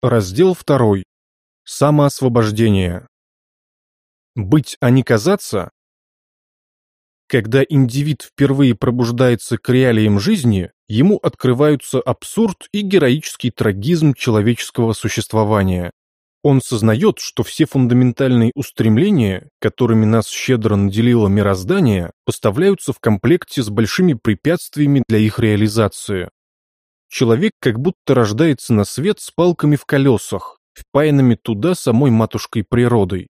Раздел 2. Самоосвобождение. Быть, а не казаться? Когда индивид впервые пробуждается к реалиям жизни, ему открываются абсурд и героический трагизм человеческого существования. Он сознает, что все фундаментальные устремления, которыми нас щедро наделило мироздание, поставляются в комплекте с большими препятствиями для их реализации. Человек как будто рождается на свет с палками в колесах, впаянными туда самой матушкой природой.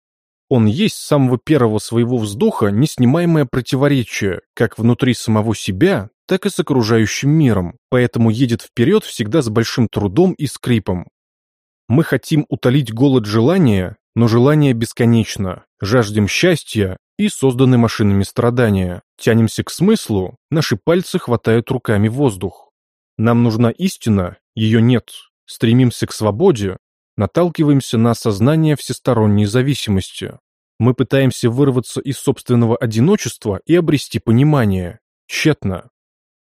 Он есть с самого первого своего вздоха неснимаемое противоречие, как внутри самого себя, так и с окружающим миром, поэтому едет вперед всегда с большим трудом и скрипом. Мы хотим утолить голод желания, но желание бесконечно, жаждем счастья и созданы машинами страдания, тянемся к смыслу, наши пальцы хватают руками воздух. Нам нужна истина, ее нет. Стремимся к свободе, наталкиваемся на осознание всесторонней зависимости. Мы пытаемся вырваться из собственного одиночества и обрести понимание. Тщетно.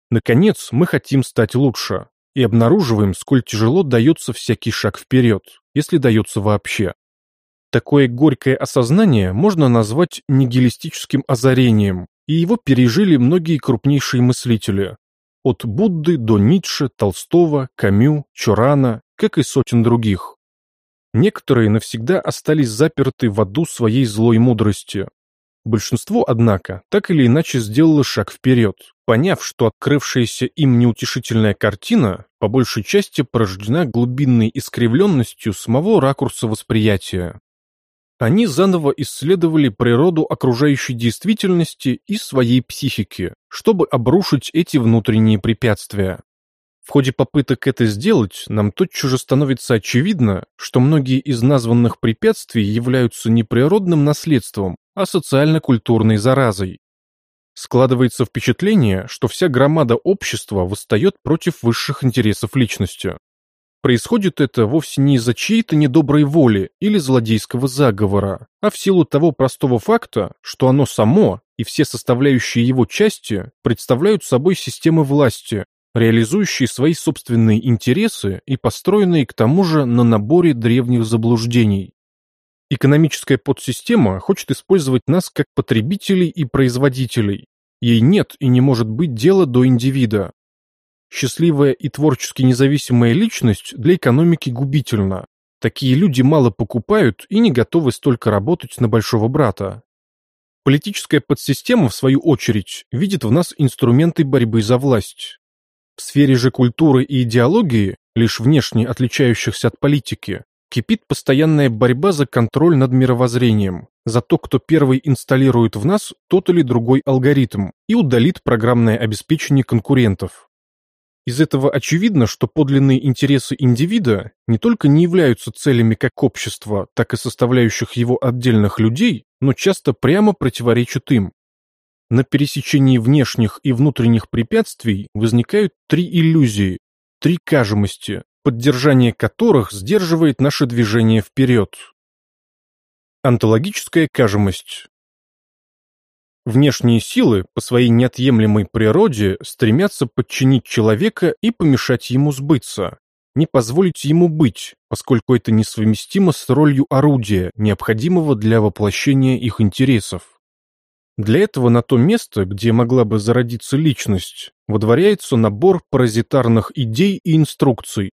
Наконец, мы хотим стать лучше и обнаруживаем, сколь тяжело дается всякий шаг вперед, если дается вообще. Такое горькое осознание можно назвать нигилистическим озарением, и его пережили многие крупнейшие мыслители, от Будды до Ницше, Толстого, Камю, Чурана, как и сотен других. Некоторые навсегда остались заперты в аду своей злой мудрости. Большинство, однако, так или иначе сделало шаг вперед, поняв, что открывшаяся им неутешительная картина по большей части порождена глубинной искривленностью самого ракурса восприятия. Они заново исследовали природу окружающей действительности и своей психики, чтобы обрушить эти внутренние препятствия. В ходе попыток это сделать, нам тотчас же становится очевидно, что многие из названных препятствий являются не природным наследством, а социально-культурной заразой. Складывается впечатление, что вся громада общества восстает против высших интересов личности. Происходит это вовсе не из-за чьей-то недоброй воли или злодейского заговора, а в силу того простого факта, что оно само и все составляющие его части представляют собой системы власти, реализующие свои собственные интересы и построенные к тому же на наборе древних заблуждений. Экономическая подсистема хочет использовать нас как потребителей и производителей. Ей нет и не может быть дела до индивида, Счастливая и творчески независимая личность для экономики губительна. Такие люди мало покупают и не готовы столько работать на большого брата. Политическая подсистема, в свою очередь, видит в нас инструменты борьбы за власть. В сфере же культуры и идеологии, лишь внешне отличающихся от политики, кипит постоянная борьба за контроль над мировоззрением, за то, кто первый инсталирует в нас тот или другой алгоритм и удалит программное обеспечение конкурентов. Из этого очевидно, что подлинные интересы индивида не только не являются целями как общества, так и составляющих его отдельных людей, но часто прямо противоречат им. На пересечении внешних и внутренних препятствий возникают три иллюзии, три кажемости, поддержание которых сдерживает наше движение вперед. Онтологическая кажемость Внешние силы по своей неотъемлемой природе стремятся подчинить человека и помешать ему сбыться, не позволить ему быть, поскольку это несовместимо с ролью орудия, необходимого для воплощения их интересов. Для этого на то место, где могла бы зародиться личность, водворяется набор паразитарных идей и инструкций.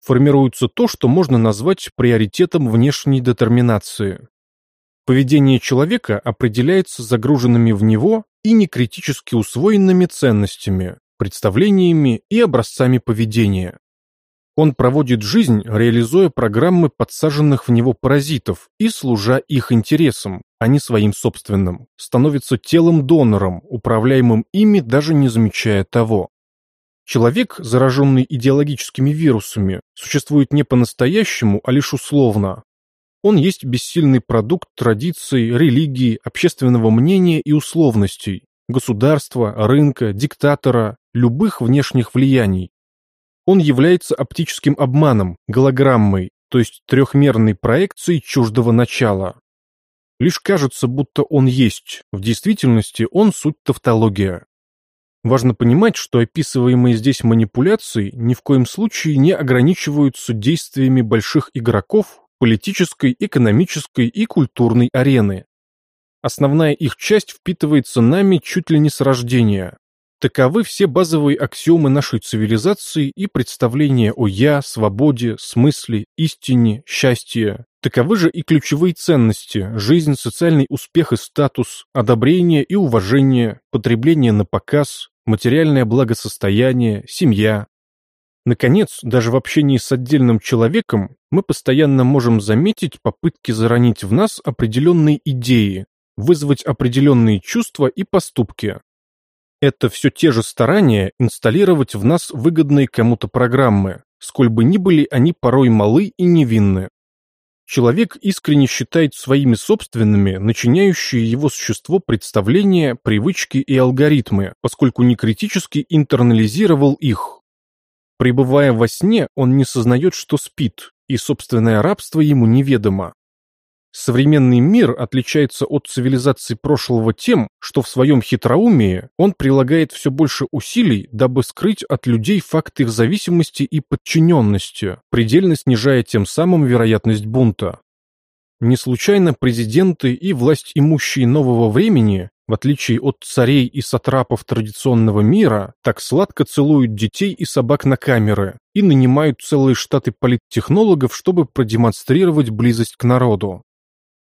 Формируется то, что можно назвать приоритетом внешней детерминации. Поведение человека определяется загруженными в него и некритически усвоенными ценностями, представлениями и образцами поведения. Он проводит жизнь, реализуя программы подсаженных в него паразитов и служа их интересам, а не своим собственным, становится телом-донором, управляемым ими даже не замечая того. Человек, зараженный идеологическими вирусами, существует не по-настоящему, а лишь условно, он есть бессильный продукт традиций, религии, общественного мнения и условностей, государства, рынка, диктатора, любых внешних влияний. Он является оптическим обманом, голограммой, то есть трехмерной проекцией чуждого начала. Лишь кажется, будто он есть, в действительности он суть тавтология. Важно понимать, что описываемые здесь манипуляции ни в коем случае не ограничиваются действиями больших игроков политической, экономической и культурной арены. Основная их часть впитывается нами чуть ли не с рождения. Таковы все базовые аксиомы нашей цивилизации и представления о «я», свободе, смысле, истине, счастье. Таковы же и ключевые ценности – жизнь, социальный успех и статус, одобрение и уважение, потребление на показ, материальное благосостояние, семья. Наконец, даже в общении с отдельным человеком мы постоянно можем заметить попытки заронить в нас определенные идеи, вызвать определенные чувства и поступки. Это все те же старания инсталлировать в нас выгодные кому-то программы, сколь бы ни были они порой малы и невинны. Человек искренне считает своими собственными начиняющие его существо представления, привычки и алгоритмы, поскольку не критически интернализировал их. Пребывая во сне, он не сознает, что спит, и собственное рабство ему неведомо. Современный мир отличается от цивилизации прошлого тем, что в своем хитроумии он прилагает все больше усилий, дабы скрыть от людей факт их зависимости и подчиненности, предельно снижая тем самым вероятность бунта. Не случайно президенты и власть имущие нового времени, в отличие от царей и сатрапов традиционного мира, так сладко целуют детей и собак на камеры и нанимают целые штаты политтехнологов, чтобы продемонстрировать близость к народу.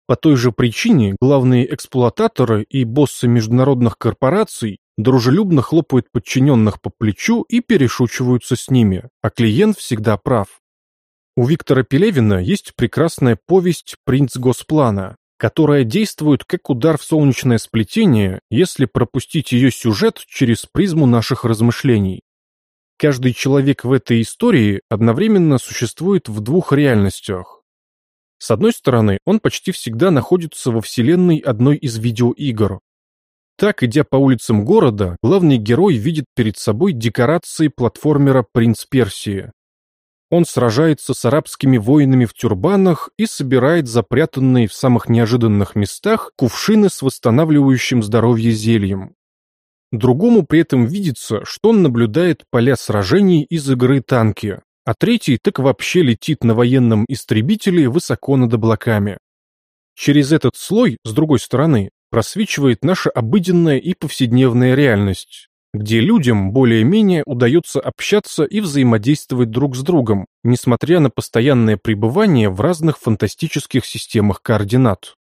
По той же причине главные эксплуататоры и боссы международных корпораций дружелюбно хлопают подчиненных по плечу и перешучиваются с ними, а клиент всегда прав. У Виктора Пелевина есть прекрасная повесть «Принц Госплана», которая действует как удар в солнечное сплетение, если пропустить ее сюжет через призму наших размышлений. Каждый человек в этой истории одновременно существует в двух реальностях с одной стороны, он почти всегда находится во вселенной одной из видеоигр. Так, идя по улицам города, главный герой видит перед собой декорации платформера «Принц Персии». Он сражается с арабскими воинами в тюрбанах и собирает запрятанные в самых неожиданных местах кувшины с восстанавливающим здоровье зельем. Другому при этом видится, что он наблюдает поля сражений из игры танки, а третий так вообще летит на военном истребителе высоко над облаками. Через этот слой, с другой стороны, просвечивает наша обыденная и повседневная реальность, где людям более-менее удается общаться и взаимодействовать друг с другом, несмотря на постоянное пребывание в разных фантастических системах координат.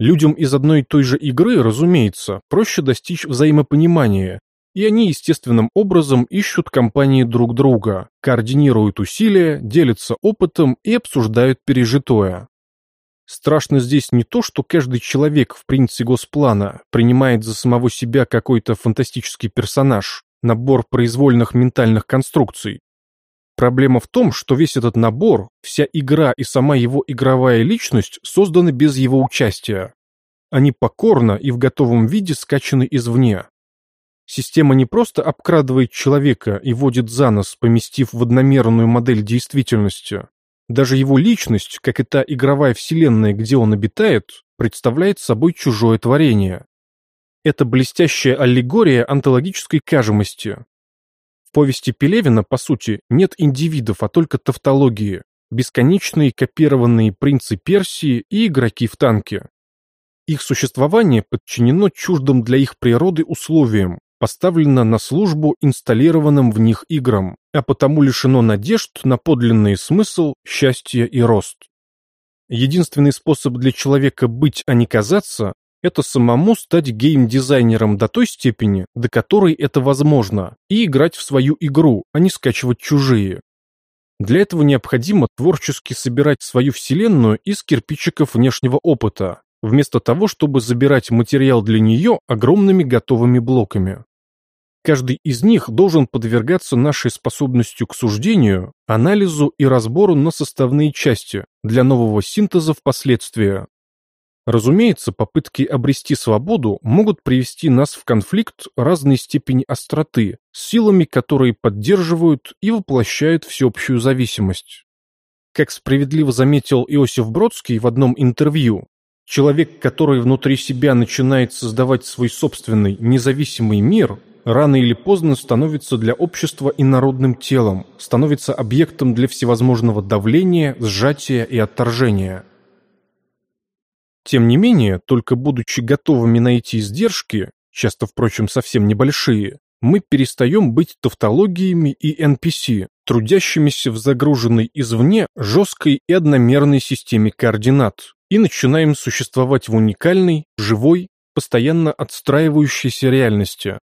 Людям из одной и той же игры, разумеется, проще достичь взаимопонимания, и они естественным образом ищут компании друг друга, координируют усилия, делятся опытом и обсуждают пережитое. Страшно здесь не то, что каждый человек в принципе госплана принимает за самого себя какой-то фантастический персонаж, набор произвольных ментальных конструкций. Проблема в том, что весь этот набор, вся игра и сама его игровая личность созданы без его участия. Они покорно и в готовом виде скачаны извне. Система не просто обкрадывает человека и водит за нос, поместив в одномерную модель действительности. Даже его личность, как и та игровая вселенная, где он обитает, представляет собой чужое творение. Это блестящая аллегория онтологической кажемости. В повести Пелевина, по сути, нет индивидов, а только тавтологии, бесконечные копированные принцы Персии и игроки в танке. Их существование подчинено чуждым для их природы условиям, поставлено на службу инсталлированным в них играм, а потому лишено надежд на подлинный смысл, счастье и рост. Единственный способ для человека быть, а не казаться, это самому стать гейм-дизайнером до той степени, до которой это возможно, и играть в свою игру, а не скачивать чужие. Для этого необходимо творчески собирать свою вселенную из кирпичиков внешнего опыта, вместо того, чтобы забирать материал для нее огромными готовыми блоками. Каждый из них должен подвергаться нашей способностью к суждению, анализу и разбору на составные части для нового синтеза впоследствии. Разумеется, попытки обрести свободу могут привести нас в конфликт разной степени остроты с силами, которые поддерживают и воплощают всеобщую зависимость. Как справедливо заметил Иосиф Бродский в одном интервью, человек, который внутри себя начинает создавать свой собственный независимый мир – рано или поздно становится для общества инородным телом, становится объектом для всевозможного давления, сжатия и отторжения. Тем не менее, только будучи готовыми найти издержки, часто, впрочем, совсем небольшие, мы перестаем быть тавтологиями и NPC, трудящимися в загруженной извне жесткой и одномерной системе координат, и начинаем существовать в уникальной, живой, постоянно отстраивающейся реальности.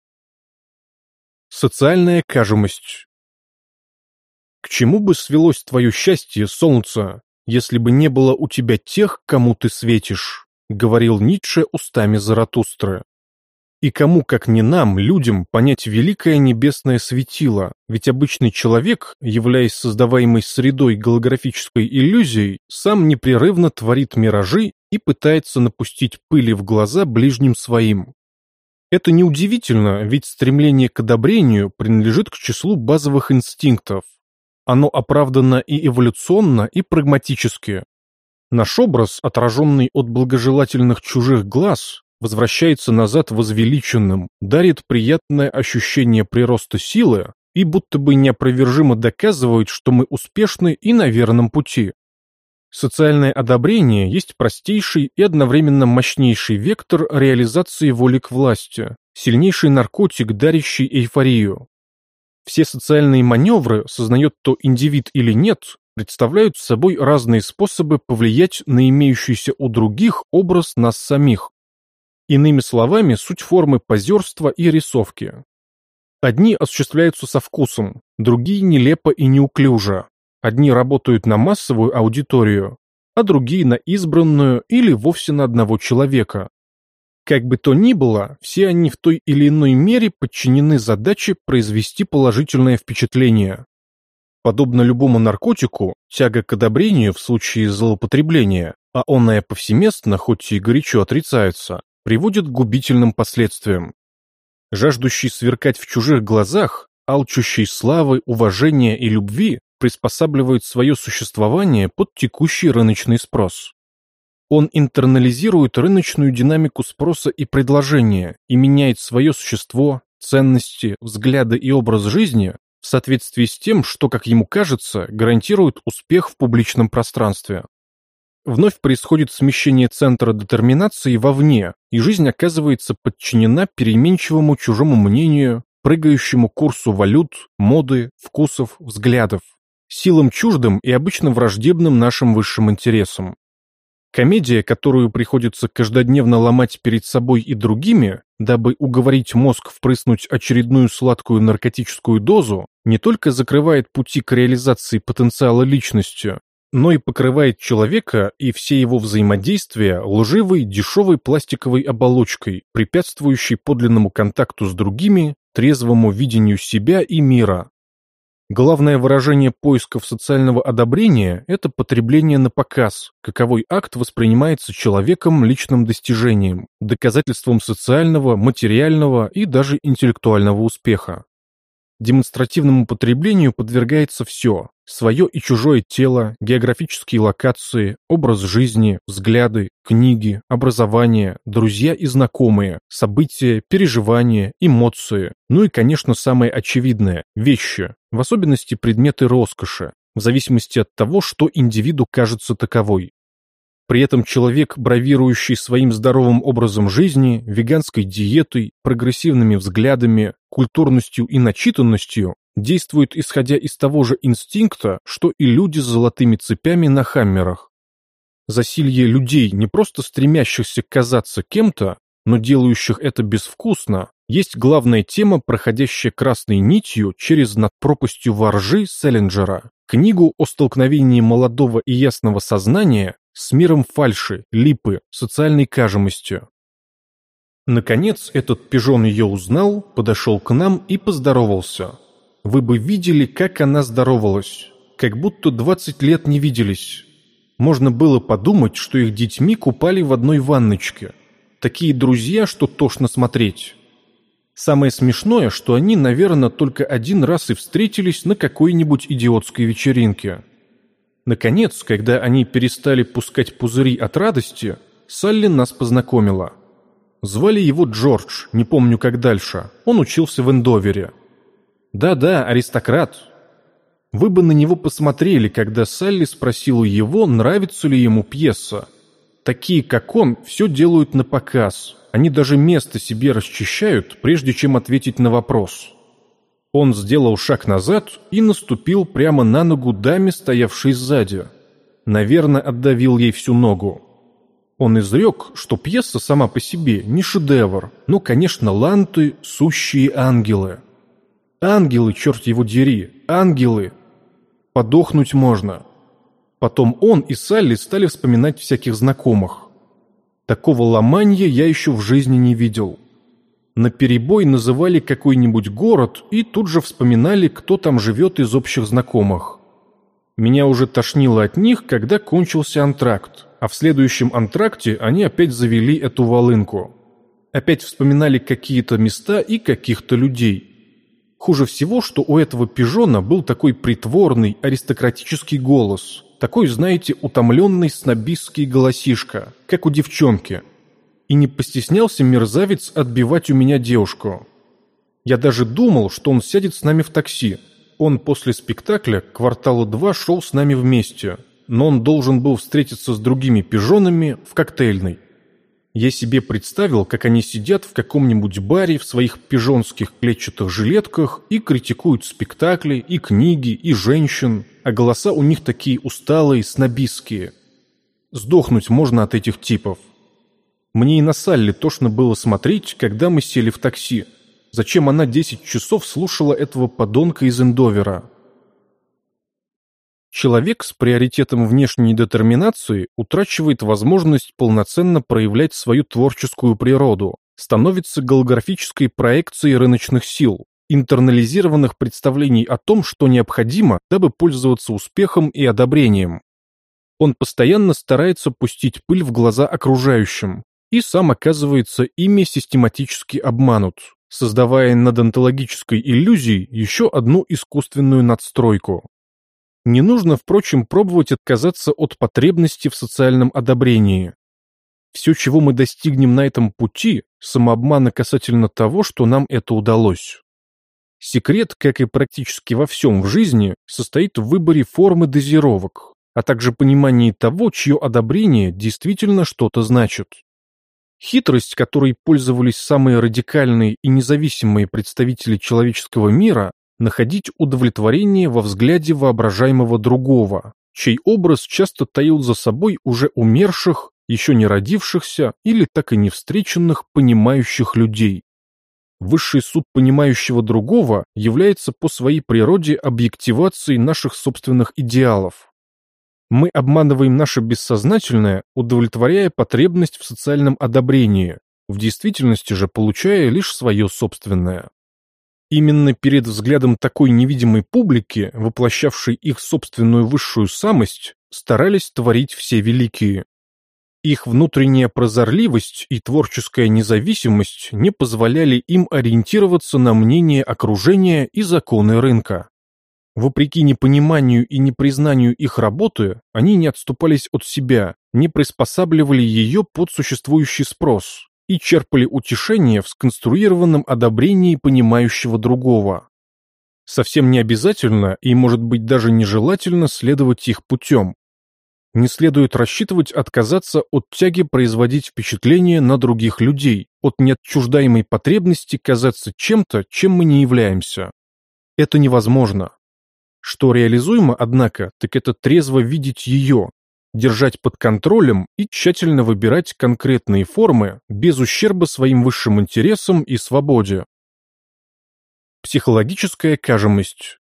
Социальная кажемость К чему бы свелось твое счастье, солнце, если бы не было у тебя тех, кому ты светишь, говорил Ницше устами Заратустры. И кому, как не нам, людям, понять великое небесное светило, ведь обычный человек, являясь создаваемой средой голографической иллюзией, сам непрерывно творит миражи и пытается напустить пыли в глаза ближним своим. Это неудивительно, ведь стремление к одобрению принадлежит к числу базовых инстинктов. Оно оправдано и эволюционно, и прагматически. Наш образ, отраженный от благожелательных чужих глаз, возвращается назад возвеличенным, дарит приятное ощущение прироста силы и будто бы неопровержимо доказывает, что мы успешны и на верном пути. Социальное одобрение есть простейший и одновременно мощнейший вектор реализации воли к власти, сильнейший наркотик, дарящий эйфорию. Все социальные маневры, сознает то индивид или нет, представляют собой разные способы повлиять на имеющийся у других образ нас самих. Иными словами, суть формы позерства и рисовки. Одни осуществляются со вкусом, другие нелепо и неуклюже. Одни работают на массовую аудиторию, а другие на избранную или вовсе на одного человека. Как бы то ни было, все они в той или иной мере подчинены задаче произвести положительное впечатление. Подобно любому наркотику, тяга к одобрению в случае злоупотребления, а оное повсеместно, хоть и горячо отрицается, приводит к губительным последствиям. Жаждущий сверкать в чужих глазах, алчущий славы, уважения и любви, приспосабливает свое существование под текущий рыночный спрос. Он интернализирует рыночную динамику спроса и предложения и меняет свое существо, ценности, взгляды и образ жизни в соответствии с тем, что, как ему кажется, гарантирует успех в публичном пространстве. Вновь происходит смещение центра детерминации вовне, и жизнь оказывается подчинена переменчивому чужому мнению, прыгающему курсу валют, моды, вкусов, взглядов, силам чуждым и обычно враждебным нашим высшим интересам. Комедия, которую приходится каждодневно ломать перед собой и другими, дабы уговорить мозг впрыснуть очередную сладкую наркотическую дозу, не только закрывает пути к реализации потенциала личностью, но и покрывает человека и все его взаимодействия лживой дешевой пластиковой оболочкой, препятствующей подлинному контакту с другими, трезвому видению себя и мира. Главное выражение поисков социального одобрения – это потребление на показ, каковой акт воспринимается человеком личным достижением, доказательством социального, материального и даже интеллектуального успеха. Демонстративному потреблению подвергается все – свое и чужое тело, географические локации, образ жизни, взгляды, книги, образование, друзья и знакомые, события, переживания, эмоции, ну и, конечно, самое очевидное – вещи, в особенности предметы роскоши, в зависимости от того, что индивиду кажется таковой. При этом человек, бравирующий своим здоровым образом жизни, веганской диетой, прогрессивными взглядами, культурностью и начитанностью, действует исходя из того же инстинкта, что и люди с золотыми цепями на хаммерах. Засилье людей, не просто стремящихся казаться кем-то, но делающих это безвкусно, есть главная тема, проходящая красной нитью через над пропастью воржи Селлинджера, книгу о столкновении молодого и ясного сознания с миром фальши, липы, социальной кажемостью. Наконец этот пижон ее узнал, подошел к нам и поздоровался. Вы бы видели, как она здоровалась. Как будто двадцать лет не виделись. Можно было подумать, что их детьми купали в одной ванночке. Такие друзья, что тошно смотреть. Самое смешное, что они, наверное, только один раз и встретились на какой-нибудь идиотской вечеринке. Наконец, когда они перестали пускать пузыри от радости, Салли нас познакомила. Звали его Джордж, не помню как дальше. Он учился в Эндовере. Да-да, аристократ. Вы бы на него посмотрели, когда Салли спросила его, нравится ли ему пьеса. Такие, как он, все делают на показ. Они даже место себе расчищают, прежде чем ответить на вопрос. Он сделал шаг назад и наступил прямо на ногу даме, стоявшей сзади. Наверное, отдавил ей всю ногу. Он изрек, что пьеса сама по себе не шедевр, но, конечно, ланты — сущие ангелы. Ангелы, черт его дери, ангелы! Подохнуть можно. Потом он и Салли стали вспоминать всяких знакомых. Такого ломанья я еще в жизни не видел. На перебой называли какой-нибудь город и тут же вспоминали, кто там живет из общих знакомых. Меня уже тошнило от них, когда кончился антракт, а в следующем антракте они опять завели эту волынку. Опять вспоминали какие-то места и каких-то людей. Хуже всего, что у этого пижона был такой притворный аристократический голос – такой, знаете, утомленный снобистский голосишка, как у девчонки. И не постеснялся мерзавец отбивать у меня девушку. Я даже думал, что он сядет с нами в такси. Он после спектакля квартала два шел с нами вместе, но он должен был встретиться с другими пижонами в коктейльной. Я себе представил, как они сидят в каком-нибудь баре в своих пижонских клетчатых жилетках и критикуют спектакли, и книги, и женщин, а голоса у них такие усталые, снобистские. Сдохнуть можно от этих типов. Мне и на Салли тошно было смотреть, когда мы сели в такси. Зачем она 10 часов слушала этого подонка из Эндовера? Человек с приоритетом внешней детерминации утрачивает возможность полноценно проявлять свою творческую природу, становится голографической проекцией рыночных сил, интернализированных представлений о том, что необходимо, дабы пользоваться успехом и одобрением. Он постоянно старается пустить пыль в глаза окружающим, и сам оказывается ими систематически обманут, создавая над онтологической иллюзией еще одну искусственную надстройку. Не нужно, впрочем, пробовать отказаться от потребности в социальном одобрении. Все, чего мы достигнем на этом пути, самообмана касательно того, что нам это удалось. Секрет, как и практически во всем в жизни, состоит в выборе формы дозировок, а также понимании того, чье одобрение действительно что-то значит. Хитрость, которой пользовались самые радикальные и независимые представители человеческого мира, находить удовлетворение во взгляде воображаемого другого, чей образ часто таил за собой уже умерших, еще не родившихся или так и не встреченных понимающих людей. Высший суд понимающего другого является по своей природе объективацией наших собственных идеалов. Мы обманываем наше бессознательное, удовлетворяя потребность в социальном одобрении, в действительности же получая лишь свое собственное. Именно перед взглядом такой невидимой публики, воплощавшей их собственную высшую самость, старались творить все великие. Их внутренняя прозорливость и творческая независимость не позволяли им ориентироваться на мнение окружения и законы рынка. Вопреки непониманию и непризнанию их работы, они не отступались от себя, не приспосабливали ее под существующий спрос, и черпали утешение в сконструированном одобрении понимающего другого. Совсем не обязательно и, может быть, даже нежелательно следовать их путем. Не следует рассчитывать отказаться от тяги производить впечатление на других людей, от неотчуждаемой потребности казаться чем-то, чем мы не являемся. Это невозможно. Что реализуемо, однако, так это трезво видеть ее, держать под контролем и тщательно выбирать конкретные формы без ущерба своим высшим интересам и свободе. Психологическая кажемость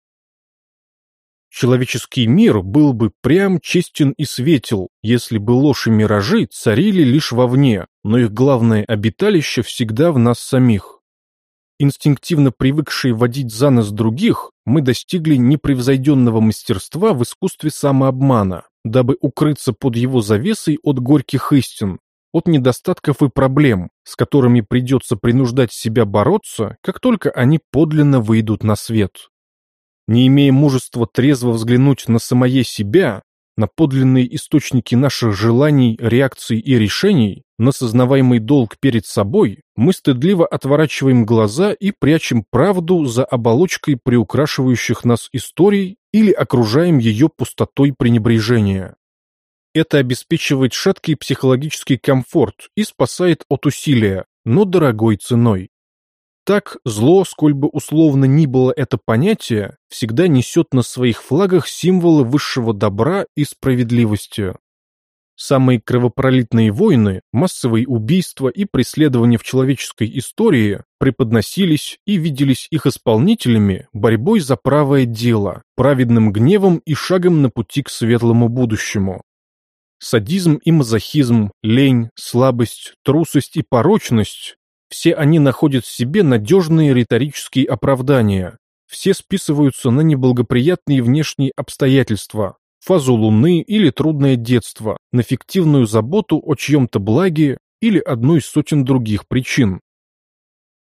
Человеческий мир был бы прям, честен и светел, если бы ложь и миражи царили лишь вовне, но их главное обиталище всегда в нас самих. Инстинктивно привыкшие водить за нос других, мы достигли непревзойденного мастерства в искусстве самообмана, дабы укрыться под его завесой от горьких истин, от недостатков и проблем, с которыми придется принуждать себя бороться, как только они подлинно выйдут на свет. Не имея мужества трезво взглянуть на самое себя, на подлинные источники наших желаний, реакций и решений, на сознаваемый долг перед собой, мы стыдливо отворачиваем глаза и прячем правду за оболочкой приукрашивающих нас историй или окружаем ее пустотой пренебрежения. Это обеспечивает шаткий психологический комфорт и спасает от усилия, но дорогой ценой. Так, зло, сколь бы условно ни было это понятие, всегда несет на своих флагах символы высшего добра и справедливости. Самые кровопролитные войны, массовые убийства и преследования в человеческой истории преподносились и виделись их исполнителями борьбой за правое дело, праведным гневом и шагом на пути к светлому будущему. Садизм и мазохизм, лень, слабость, трусость и порочность – все они находят в себе надежные риторические оправдания, все списываются на неблагоприятные внешние обстоятельства, фазу Луны или трудное детство, на фиктивную заботу о чьем-то благе или одну из сотен других причин.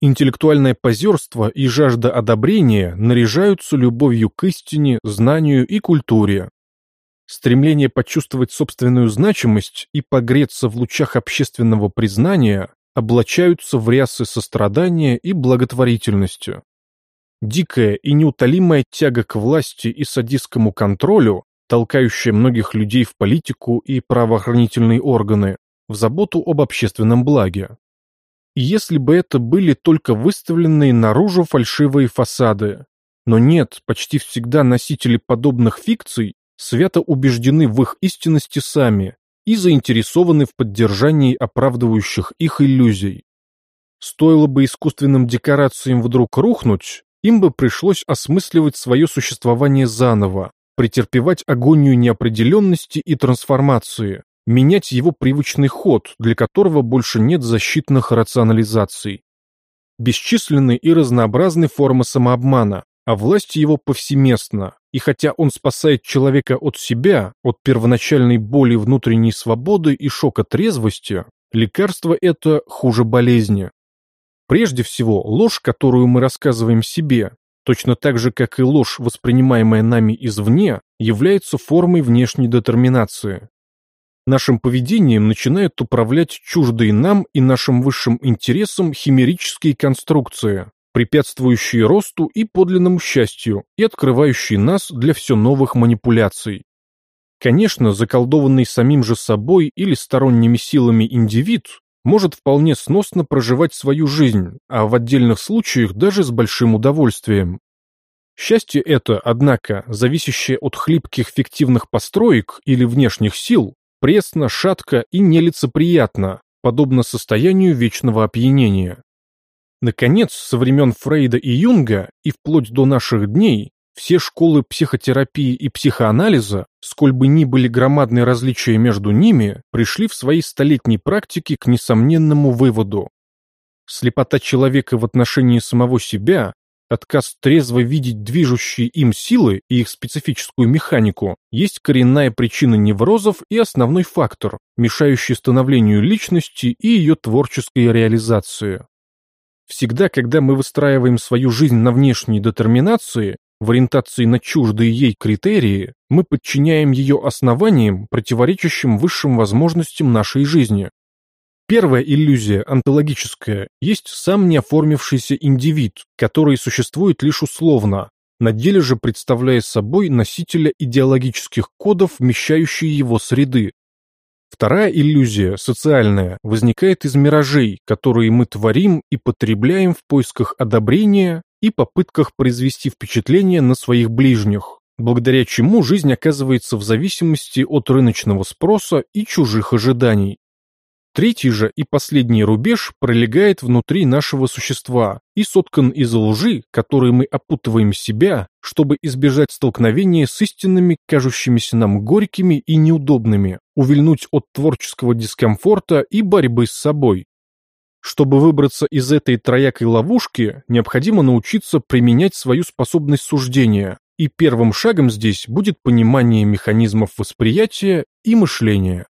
Интеллектуальное позерство и жажда одобрения наряжаются любовью к истине, знанию и культуре. Стремление почувствовать собственную значимость и погреться в лучах общественного признания облачаются в рясы сострадания и благотворительности. Дикая и неутолимая тяга к власти и садистскому контролю толкающая многих людей в политику и правоохранительные органы, в заботу об общественном благе. И если бы это были только выставленные наружу фальшивые фасады. Но нет, почти всегда носители подобных фикций свято убеждены в их истинности сами и заинтересованы в поддержании оправдывающих их иллюзий. Стоило бы искусственным декорациям вдруг рухнуть, им бы пришлось осмысливать свое существование заново, претерпевать агонию неопределенности и трансформации, менять его привычный ход, для которого больше нет защитных рационализаций. Бесчисленны и разнообразны формы самообмана, а власть его повсеместна, и хотя он спасает человека от себя, от первоначальной боли внутренней свободы и шока трезвости, лекарство это хуже болезни. Прежде всего, ложь, которую мы рассказываем себе, точно так же, как и ложь, воспринимаемая нами извне, является формой внешней детерминации. Нашим поведением начинают управлять чуждые нам и нашим высшим интересам химерические конструкции, препятствующие росту и подлинному счастью и открывающие нас для все новых манипуляций. Конечно, заколдованный самим же собой или сторонними силами индивид может вполне сносно проживать свою жизнь, а в отдельных случаях даже с большим удовольствием. Счастье это, однако, зависящее от хлипких фиктивных построек или внешних сил, пресно, шатко и нелицеприятно, подобно состоянию вечного опьянения. Наконец, со времен Фрейда и Юнга и вплоть до наших дней все школы психотерапии и психоанализа, сколь бы ни были громадные различия между ними, пришли в своей столетней практике к несомненному выводу. Слепота человека в отношении самого себя, отказ трезво видеть движущие им силы и их специфическую механику, есть коренная причина неврозов и основной фактор, мешающий становлению личности и ее творческой реализации. Всегда, когда мы выстраиваем свою жизнь на внешней детерминации, в ориентации на чуждые ей критерии, мы подчиняем ее основаниям, противоречащим высшим возможностям нашей жизни. Первая иллюзия, онтологическая, есть сам неоформившийся индивид, который существует лишь условно, на деле же представляя собой носителя идеологических кодов, вмещающие его среды. Вторая иллюзия, социальная, возникает из миражей, которые мы творим и потребляем в поисках одобрения, и попытках произвести впечатление на своих ближних, благодаря чему жизнь оказывается в зависимости от рыночного спроса и чужих ожиданий. Третий же и последний рубеж пролегает внутри нашего существа и соткан из лжи, которые мы опутываем себя, чтобы избежать столкновения с истинными, кажущимися нам горькими и неудобными, увильнуть от творческого дискомфорта и борьбы с собой. Чтобы выбраться из этой троякой ловушки, необходимо научиться применять свою способность суждения, и первым шагом здесь будет понимание механизмов восприятия и мышления.